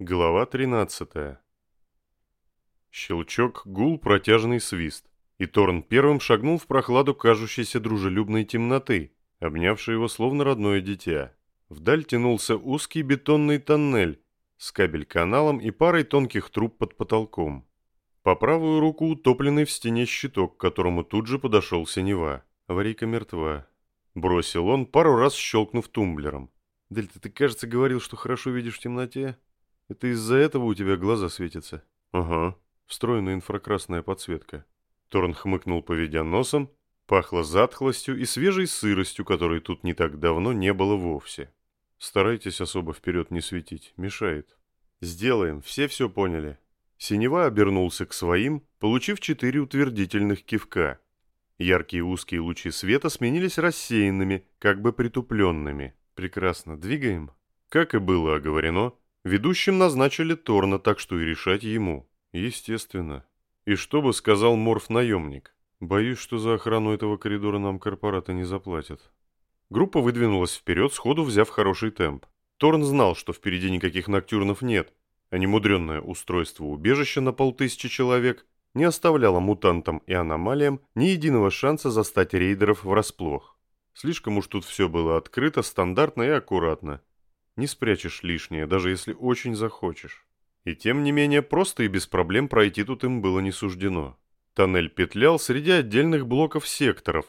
Глава 13. Щелчок, гул, протяжный свист. И Торн первым шагнул в прохладу кажущейся дружелюбной темноты, обнявшей его словно родное дитя. Вдаль тянулся узкий бетонный тоннель с кабель-каналом и парой тонких труб под потолком. По правую руку утопленный в стене щиток, к которому тут же подошел синева. Аварийка мертва. Бросил он, пару раз щелкнув тумблером. «Дельта, ты, кажется, говорил, что хорошо видишь в темноте? Это из-за этого у тебя глаза светятся?» «Ага. Встроенная инфракрасная подсветка». Торн хмыкнул, поведя носом. Пахло затхлостью и свежей сыростью, которой тут не так давно не было вовсе. Старайтесь особо вперед не светить, мешает. Сделаем, все все поняли. Синева обернулся к своим, получив четыре утвердительных кивка. Яркие узкие лучи света сменились рассеянными, как бы притупленными. Прекрасно, двигаем. Как и было оговорено, ведущим назначили Торна, так что и решать ему. Естественно. И что бы сказал Морф-наемник? Боюсь, что за охрану этого коридора нам корпораты не заплатят. Группа выдвинулась вперед, сходу взяв хороший темп. Торн знал, что впереди никаких ноктюрнов нет, а немудренное устройство убежища на полтысячи человек не оставляло мутантам и аномалиям ни единого шанса застать рейдеров врасплох. Слишком уж тут все было открыто, стандартно и аккуратно. Не спрячешь лишнее, даже если очень захочешь. И тем не менее, просто и без проблем пройти тут им было не суждено. Тоннель петлял среди отдельных блоков секторов,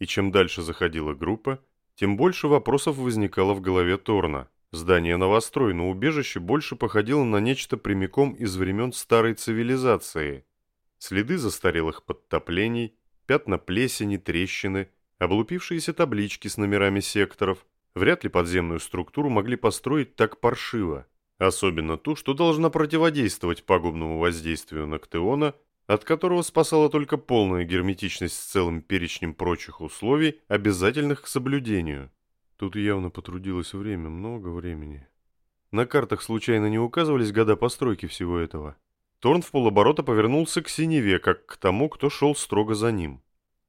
и чем дальше заходила группа, тем больше вопросов возникало в голове Торна. Здание новострой на убежище больше походило на нечто прямиком из времен старой цивилизации. Следы застарелых подтоплений, пятна плесени, трещины, облупившиеся таблички с номерами секторов. Вряд ли подземную структуру могли построить так паршиво. Особенно ту, что должна противодействовать пагубному воздействию Ноктеона от которого спасала только полная герметичность с целым перечнем прочих условий, обязательных к соблюдению. Тут явно потрудилось время, много времени. На картах случайно не указывались года постройки всего этого. Торн в полоборота повернулся к синеве, как к тому, кто шел строго за ним.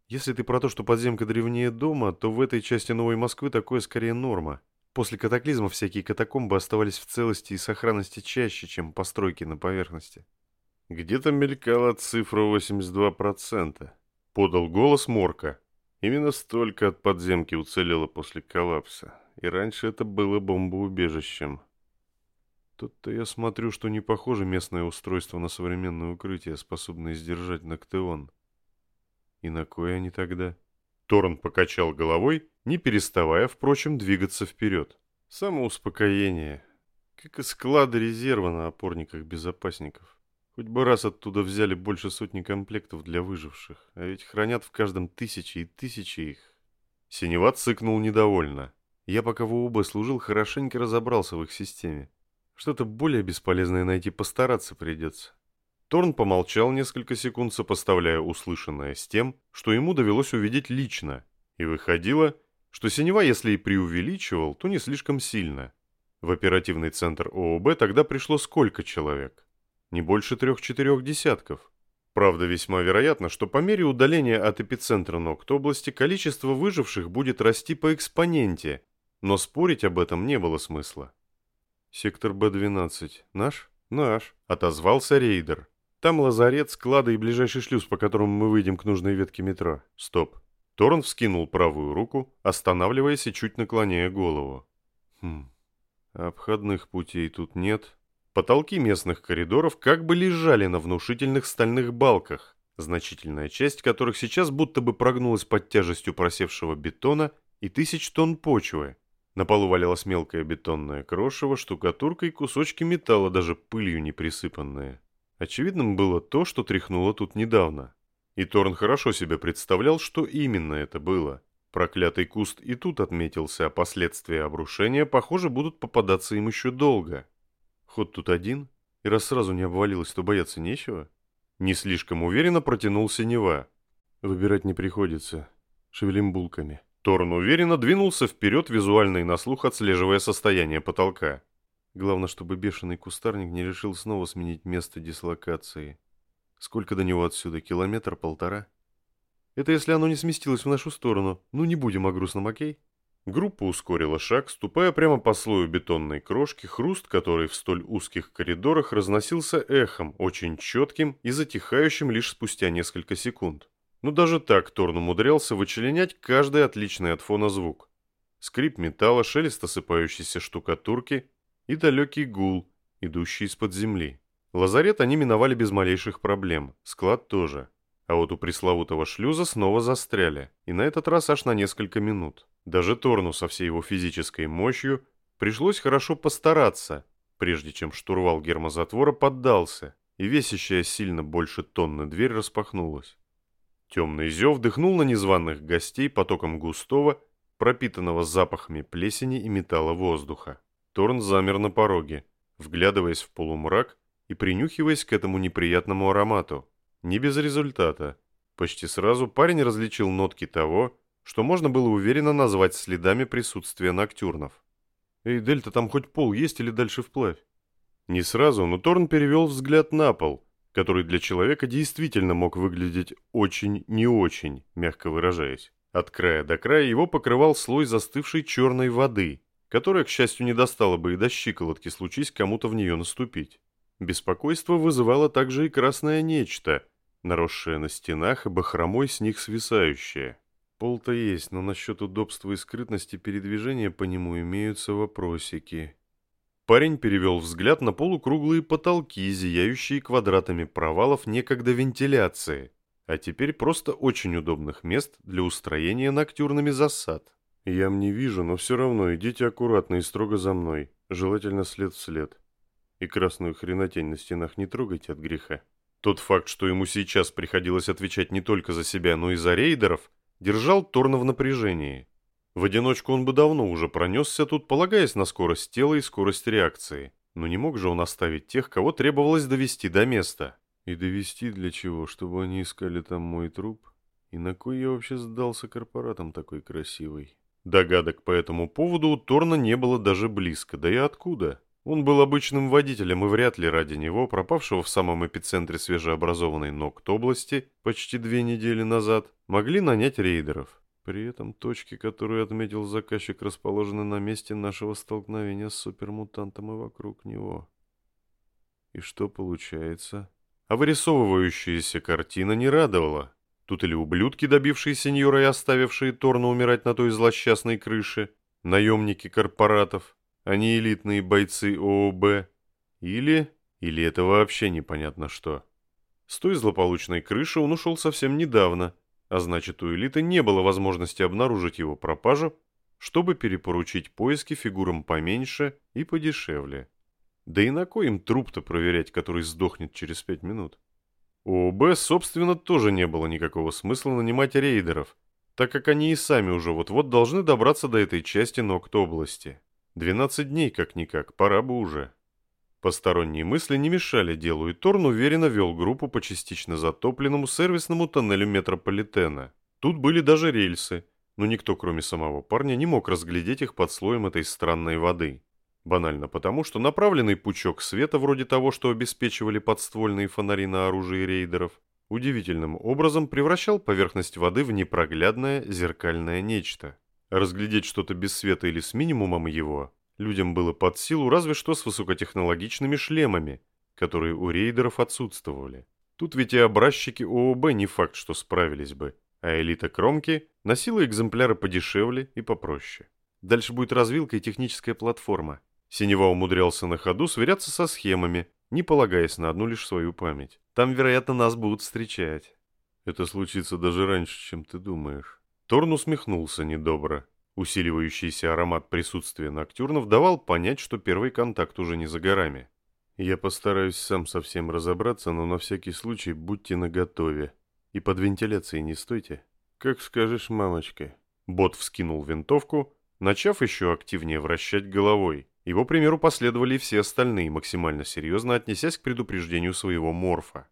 Если ты про то, что подземка древнее дома, то в этой части Новой Москвы такое скорее норма. После катаклизма всякие катакомбы оставались в целости и сохранности чаще, чем постройки на поверхности. Где-то мелькала цифра 82%. Подал голос Морка. Именно столько от подземки уцелело после коллапса. И раньше это было бомбоубежищем. Тут-то я смотрю, что не похоже местное устройство на современное укрытие, способное сдержать Ноктеон. И на кое они тогда? Торн покачал головой, не переставая, впрочем, двигаться вперед. Самоуспокоение. Как и склады резерва на опорниках безопасников. Хоть бы раз оттуда взяли больше сотни комплектов для выживших, а ведь хранят в каждом тысячи и тысячи их. Синева цыкнул недовольно. Я пока в УБ служил, хорошенько разобрался в их системе. Что-то более бесполезное найти постараться придется. Торн помолчал несколько секунд, сопоставляя услышанное с тем, что ему довелось увидеть лично, и выходило, что Синева, если и преувеличивал, то не слишком сильно. В оперативный центр ООБ тогда пришло сколько человек? не больше трех-четырех десятков. Правда, весьма вероятно, что по мере удаления от эпицентра Нокт области количество выживших будет расти по экспоненте, но спорить об этом не было смысла. «Сектор Б-12 наш?» «Наш», — отозвался рейдер. «Там лазарет, склады и ближайший шлюз, по которому мы выйдем к нужной ветке метро». «Стоп». Торн вскинул правую руку, останавливаясь и чуть наклоняя голову. «Хм, обходных путей тут нет, Потолки местных коридоров как бы лежали на внушительных стальных балках, значительная часть которых сейчас будто бы прогнулась под тяжестью просевшего бетона и тысяч тонн почвы. На полу валялась мелкое бетонное крошево, штукатурка и кусочки металла, даже пылью не присыпанные. Очевидным было то, что тряхнуло тут недавно. И Торн хорошо себе представлял, что именно это было. Проклятый куст и тут отметился, а последствия обрушения, похоже, будут попадаться им еще долго. Ход тут один, и раз сразу не обвалилось, то бояться нечего. Не слишком уверенно протянул Синева. Выбирать не приходится. Шевелим булками. Торн уверенно двинулся вперед, визуально и на слух отслеживая состояние потолка. Главное, чтобы бешеный кустарник не решил снова сменить место дислокации. Сколько до него отсюда? Километр, полтора? Это если оно не сместилось в нашу сторону. Ну, не будем о грустном, окей? Группа ускорила шаг, ступая прямо по слою бетонной крошки, хруст, который в столь узких коридорах разносился эхом, очень четким и затихающим лишь спустя несколько секунд. Но даже так Торн умудрялся вычленять каждый отличный от фона звук. Скрип металла, шелест осыпающейся штукатурки и далекий гул, идущий из-под земли. Лазарет они миновали без малейших проблем, склад тоже. А вот у пресловутого шлюза снова застряли, и на этот раз аж на несколько минут. Даже Торну со всей его физической мощью пришлось хорошо постараться, прежде чем штурвал гермозатвора поддался, и весящая сильно больше тонны дверь распахнулась. Темный зев вдохнул на незваных гостей потоком густого, пропитанного запахами плесени и металла воздуха. Торн замер на пороге, вглядываясь в полумрак и принюхиваясь к этому неприятному аромату. Не без результата. Почти сразу парень различил нотки того, что можно было уверенно назвать следами присутствия ноктюрнов. «Эй, Дельта, там хоть пол есть или дальше вплавь?» Не сразу, но Торн перевел взгляд на пол, который для человека действительно мог выглядеть очень не очень, мягко выражаясь. От края до края его покрывал слой застывшей черной воды, которая, к счастью, не достала бы и до щиколотки, случись кому-то в нее наступить. Беспокойство вызывало также и красное нечто, наросшее на стенах и бахромой с них свисающее. Пол-то есть, но насчет удобства и скрытности передвижения по нему имеются вопросики. Парень перевел взгляд на полукруглые потолки, зияющие квадратами провалов некогда вентиляции, а теперь просто очень удобных мест для устроения ноктюрными засад. Ям не вижу, но все равно идите аккуратно и строго за мной, желательно след в след. И красную хренотень на стенах не трогайте от греха. Тот факт, что ему сейчас приходилось отвечать не только за себя, но и за рейдеров, держал Торна в напряжении. В одиночку он бы давно уже пронесся тут, полагаясь на скорость тела и скорость реакции. Но не мог же он оставить тех, кого требовалось довести до места. И довести для чего? Чтобы они искали там мой труп? И на кой я вообще сдался корпоратам такой красивый? Догадок по этому поводу у Торна не было даже близко, да и откуда? Он был обычным водителем, и вряд ли ради него, пропавшего в самом эпицентре свежеобразованной Нокт области почти две недели назад, могли нанять рейдеров. При этом точки, которые отметил заказчик, расположены на месте нашего столкновения с супермутантом и вокруг него. И что получается? А вырисовывающаяся картина не радовала. Тут или ублюдки, добившие сеньора и оставившие Торна умирать на той злосчастной крыше, наемники корпоратов, а не элитные бойцы ООБ. Или... Или это вообще непонятно что. С той злополучной крыши он ушел совсем недавно, а значит у элиты не было возможности обнаружить его пропажу, чтобы перепоручить поиски фигурам поменьше и подешевле. Да и на кой им труп-то проверять, который сдохнет через пять минут? У ОБ, собственно, тоже не было никакого смысла нанимать рейдеров, так как они и сами уже вот-вот должны добраться до этой части Нокт области. 12 дней как-никак, пора бы уже. Посторонние мысли не мешали делу, и Торн уверенно вел группу по частично затопленному сервисному тоннелю метрополитена. Тут были даже рельсы, но никто, кроме самого парня, не мог разглядеть их под слоем этой странной воды. Банально потому, что направленный пучок света, вроде того, что обеспечивали подствольные фонари на оружии рейдеров, удивительным образом превращал поверхность воды в непроглядное зеркальное нечто. Разглядеть что-то без света или с минимумом его людям было под силу разве что с высокотехнологичными шлемами, которые у рейдеров отсутствовали. Тут ведь и образчики ООБ не факт, что справились бы, а элита Кромки носила экземпляры подешевле и попроще. Дальше будет развилка и техническая платформа. Синева умудрялся на ходу сверяться со схемами, не полагаясь на одну лишь свою память. Там, вероятно, нас будут встречать. Это случится даже раньше, чем ты думаешь. Торн усмехнулся недобро. Усиливающийся аромат присутствия ноктюрнов давал понять, что первый контакт уже не за горами. «Я постараюсь сам совсем разобраться, но на всякий случай будьте наготове. И под вентиляцией не стойте. Как скажешь, мамочка». Бот вскинул винтовку, начав еще активнее вращать головой. Его примеру последовали и все остальные, максимально серьезно отнесясь к предупреждению своего морфа.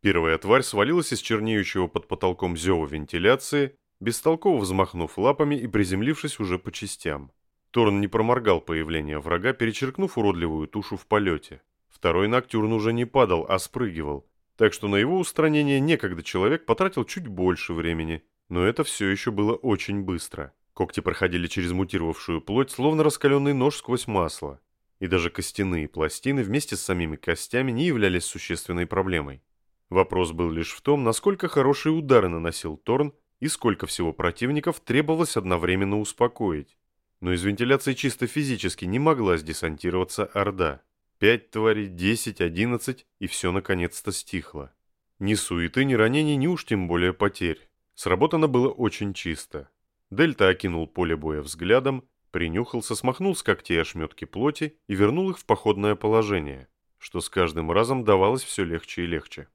Первая тварь свалилась из чернеющего под потолком зева вентиляции бестолково взмахнув лапами и приземлившись уже по частям. Торн не проморгал появление врага, перечеркнув уродливую тушу в полете. Второй Ноктюрн уже не падал, а спрыгивал, так что на его устранение некогда человек потратил чуть больше времени, но это все еще было очень быстро. Когти проходили через мутировавшую плоть, словно раскаленный нож сквозь масло. И даже костяные пластины вместе с самими костями не являлись существенной проблемой. Вопрос был лишь в том, насколько хорошие удары наносил Торн и сколько всего противников требовалось одновременно успокоить. Но из вентиляции чисто физически не могла сдесантироваться Орда. Пять тварей, десять, одиннадцать, и все наконец-то стихло. Ни суеты, ни ранений, ни уж тем более потерь. Сработано было очень чисто. Дельта окинул поле боя взглядом, принюхался, смахнул с когтей ошметки плоти и вернул их в походное положение, что с каждым разом давалось все легче и легче.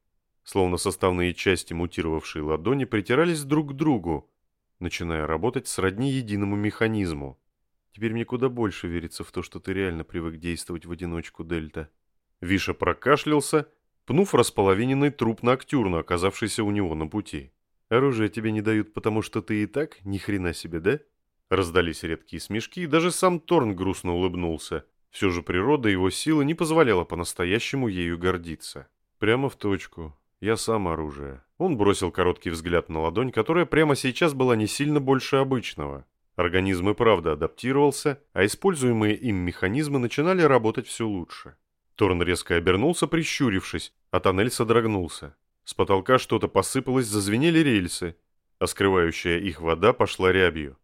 Словно составные части мутировавшей ладони притирались друг к другу, начиная работать сродни единому механизму. Теперь мне куда больше верится в то, что ты реально привык действовать в одиночку, Дельта. Виша прокашлялся, пнув располовиненный труп Ноктюрна, оказавшийся у него на пути. Оружие тебе не дают, потому что ты и так ни хрена себе, да? Раздались редкие смешки, и даже сам Торн грустно улыбнулся. Все же природа его силы не позволяла по-настоящему ею гордиться. Прямо в точку. Я сам оружие. Он бросил короткий взгляд на ладонь, которая прямо сейчас была не сильно больше обычного. Организм и правда адаптировался, а используемые им механизмы начинали работать все лучше. Торн резко обернулся, прищурившись, а тоннель содрогнулся. С потолка что-то посыпалось, зазвенели рельсы, а скрывающая их вода пошла рябью.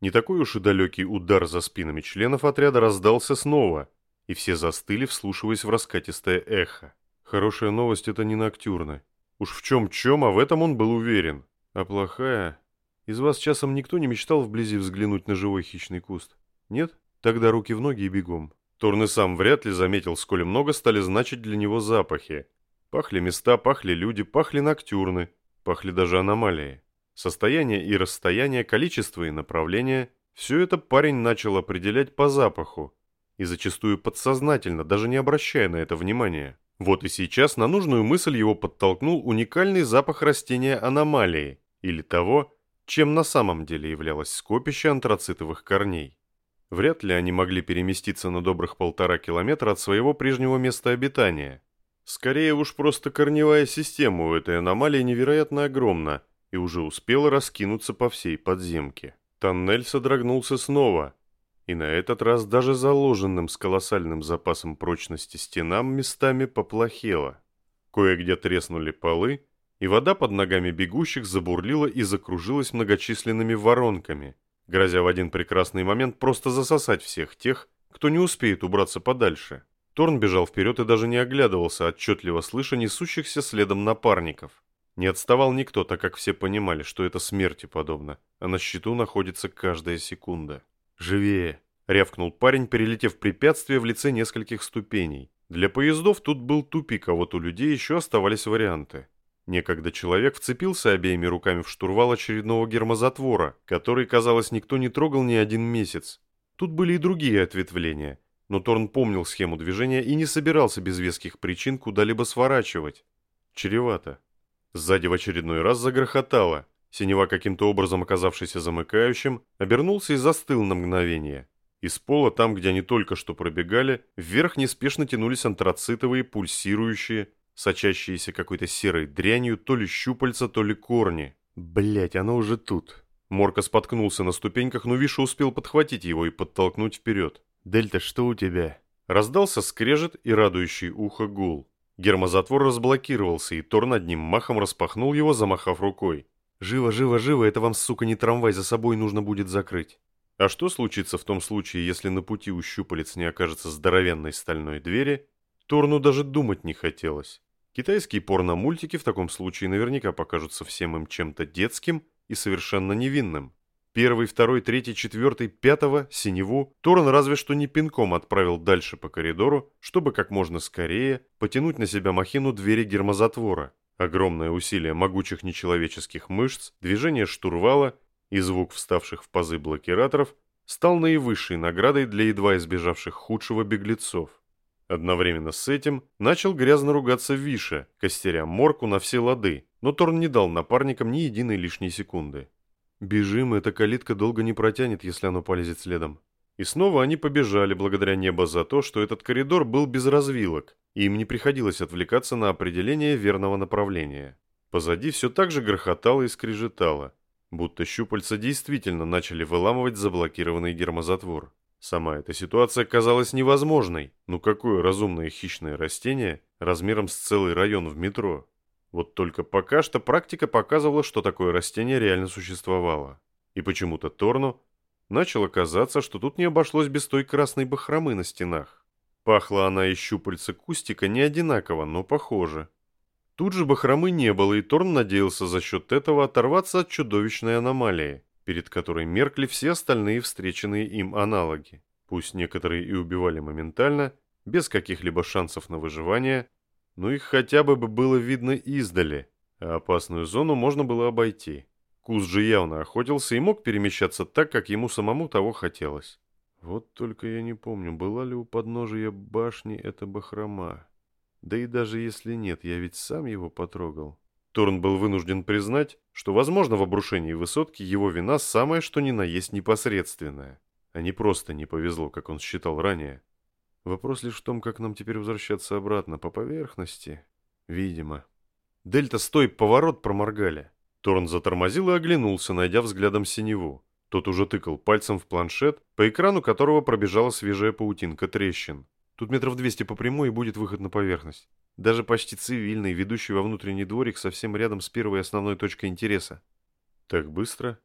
Не такой уж и далекий удар за спинами членов отряда раздался снова, и все застыли, вслушиваясь в раскатистое эхо. Хорошая новость — это не ноктюрны. Уж в чем-чем, а в этом он был уверен. А плохая... Из вас часом никто не мечтал вблизи взглянуть на живой хищный куст? Нет? Тогда руки в ноги и бегом. Торн сам вряд ли заметил, сколь много стали значить для него запахи. Пахли места, пахли люди, пахли ноктюрны, пахли даже аномалии. Состояние и расстояние, количество и направление – все это парень начал определять по запаху. И зачастую подсознательно, даже не обращая на это внимания. Вот и сейчас на нужную мысль его подтолкнул уникальный запах растения аномалии, или того, чем на самом деле являлось скопище антрацитовых корней. Вряд ли они могли переместиться на добрых полтора километра от своего прежнего места обитания. Скорее уж просто корневая система у этой аномалии невероятно огромна и уже успела раскинуться по всей подземке. Тоннель содрогнулся снова, и на этот раз даже заложенным с колоссальным запасом прочности стенам местами поплохело. Кое-где треснули полы, и вода под ногами бегущих забурлила и закружилась многочисленными воронками, грозя в один прекрасный момент просто засосать всех тех, кто не успеет убраться подальше. Торн бежал вперед и даже не оглядывался, отчетливо слыша несущихся следом напарников. Не отставал никто, так как все понимали, что это смерти подобно, а на счету находится каждая секунда. «Живее!» — рявкнул парень, перелетев препятствие в лице нескольких ступеней. Для поездов тут был тупик, а вот у людей еще оставались варианты. Некогда человек вцепился обеими руками в штурвал очередного гермозатвора, который, казалось, никто не трогал ни один месяц. Тут были и другие ответвления, но Торн помнил схему движения и не собирался без веских причин куда-либо сворачивать. Чревато. Сзади в очередной раз загрохотало. Синева, каким-то образом оказавшийся замыкающим, обернулся и застыл на мгновение. Из пола, там, где они только что пробегали, вверх неспешно тянулись антрацитовые, пульсирующие, сочащиеся какой-то серой дрянью, то ли щупальца, то ли корни. Блять, оно уже тут. Морка споткнулся на ступеньках, но Виша успел подхватить его и подтолкнуть вперед. «Дельта, что у тебя?» Раздался скрежет и радующий ухо гул. Гермозатвор разблокировался, и Тор над ним махом распахнул его, замахав рукой. «Живо, живо, живо, это вам, сука, не трамвай, за собой нужно будет закрыть». А что случится в том случае, если на пути у щупалец не окажется здоровенной стальной двери? Торну даже думать не хотелось. Китайские порно-мультики в таком случае наверняка покажутся всем им чем-то детским и совершенно невинным. Первый, второй, третий, четвертый, пятого, синеву Торн разве что не пинком отправил дальше по коридору, чтобы как можно скорее потянуть на себя махину двери гермозатвора. Огромное усилие могучих нечеловеческих мышц, движение штурвала и звук вставших в пазы блокираторов стал наивысшей наградой для едва избежавших худшего беглецов. Одновременно с этим начал грязно ругаться Виша, костеря морку на все лады, но Торн не дал напарникам ни единой лишней секунды. «Бежим, эта калитка долго не протянет, если оно полезет следом». И снова они побежали, благодаря небо за то, что этот коридор был без развилок, и им не приходилось отвлекаться на определение верного направления. Позади все так же грохотало и скрежетало. будто щупальца действительно начали выламывать заблокированный гермозатвор. Сама эта ситуация казалась невозможной. Ну какое разумное хищное растение размером с целый район в метро? Вот только пока что практика показывала, что такое растение реально существовало. И почему-то Торну начало казаться, что тут не обошлось без той красной бахромы на стенах. Пахла она и щупальца кустика не одинаково, но похоже. Тут же бахромы не было, и Торн надеялся за счет этого оторваться от чудовищной аномалии, перед которой меркли все остальные встреченные им аналоги. Пусть некоторые и убивали моментально, без каких-либо шансов на выживание, но их хотя бы было видно издали, а опасную зону можно было обойти. Куз же явно охотился и мог перемещаться так, как ему самому того хотелось. Вот только я не помню, была ли у подножия башни эта бахрома. Да и даже если нет, я ведь сам его потрогал. Торн был вынужден признать, что, возможно, в обрушении высотки его вина самое что ни на есть непосредственная, а не просто не повезло, как он считал ранее. Вопрос лишь в том, как нам теперь возвращаться обратно по поверхности. Видимо. Дельта, стой, поворот проморгали. Торн затормозил и оглянулся, найдя взглядом синеву. Тот уже тыкал пальцем в планшет, по экрану которого пробежала свежая паутинка трещин. Тут метров 200 по прямой и будет выход на поверхность. Даже почти цивильный, ведущий во внутренний дворик совсем рядом с первой основной точкой интереса. Так быстро?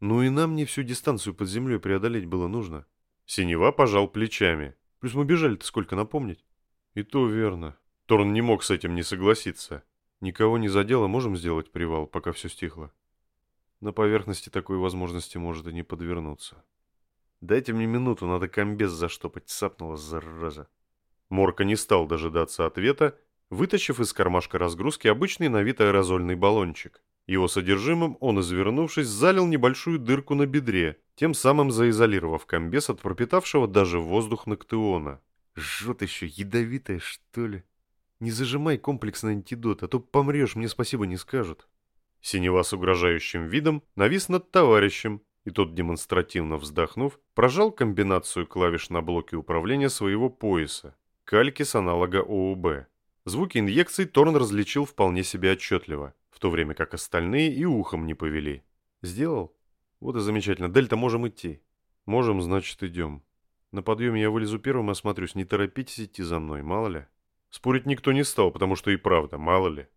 Ну и нам не всю дистанцию под землей преодолеть было нужно. Синева пожал плечами. Плюс мы бежали-то сколько напомнить? И то верно. Торн не мог с этим не согласиться. Никого не задело, можем сделать привал, пока все стихло. На поверхности такой возможности может и не подвернуться. «Дайте мне минуту, надо комбез заштопать», — сапнула зараза. Морка не стал дожидаться ответа, вытащив из кармашка разгрузки обычный на вид аэрозольный баллончик. Его содержимым он, извернувшись, залил небольшую дырку на бедре, тем самым заизолировав комбез от пропитавшего даже воздух Ноктеона. «Жжет еще, ядовитое, что ли?» «Не зажимай комплексный антидот, а то помрешь, мне спасибо не скажут». Синева с угрожающим видом навис над товарищем, и тот, демонстративно вздохнув, прожал комбинацию клавиш на блоке управления своего пояса, кальки с аналога ОУБ. Звуки инъекций Торн различил вполне себе отчетливо, то время как остальные и ухом не повели. «Сделал? Вот и замечательно. Дельта, можем идти». «Можем, значит, идем. На подъеме я вылезу первым и осмотрюсь. Не торопитесь идти за мной, мало ли». Спорить никто не стал, потому что и правда, мало ли.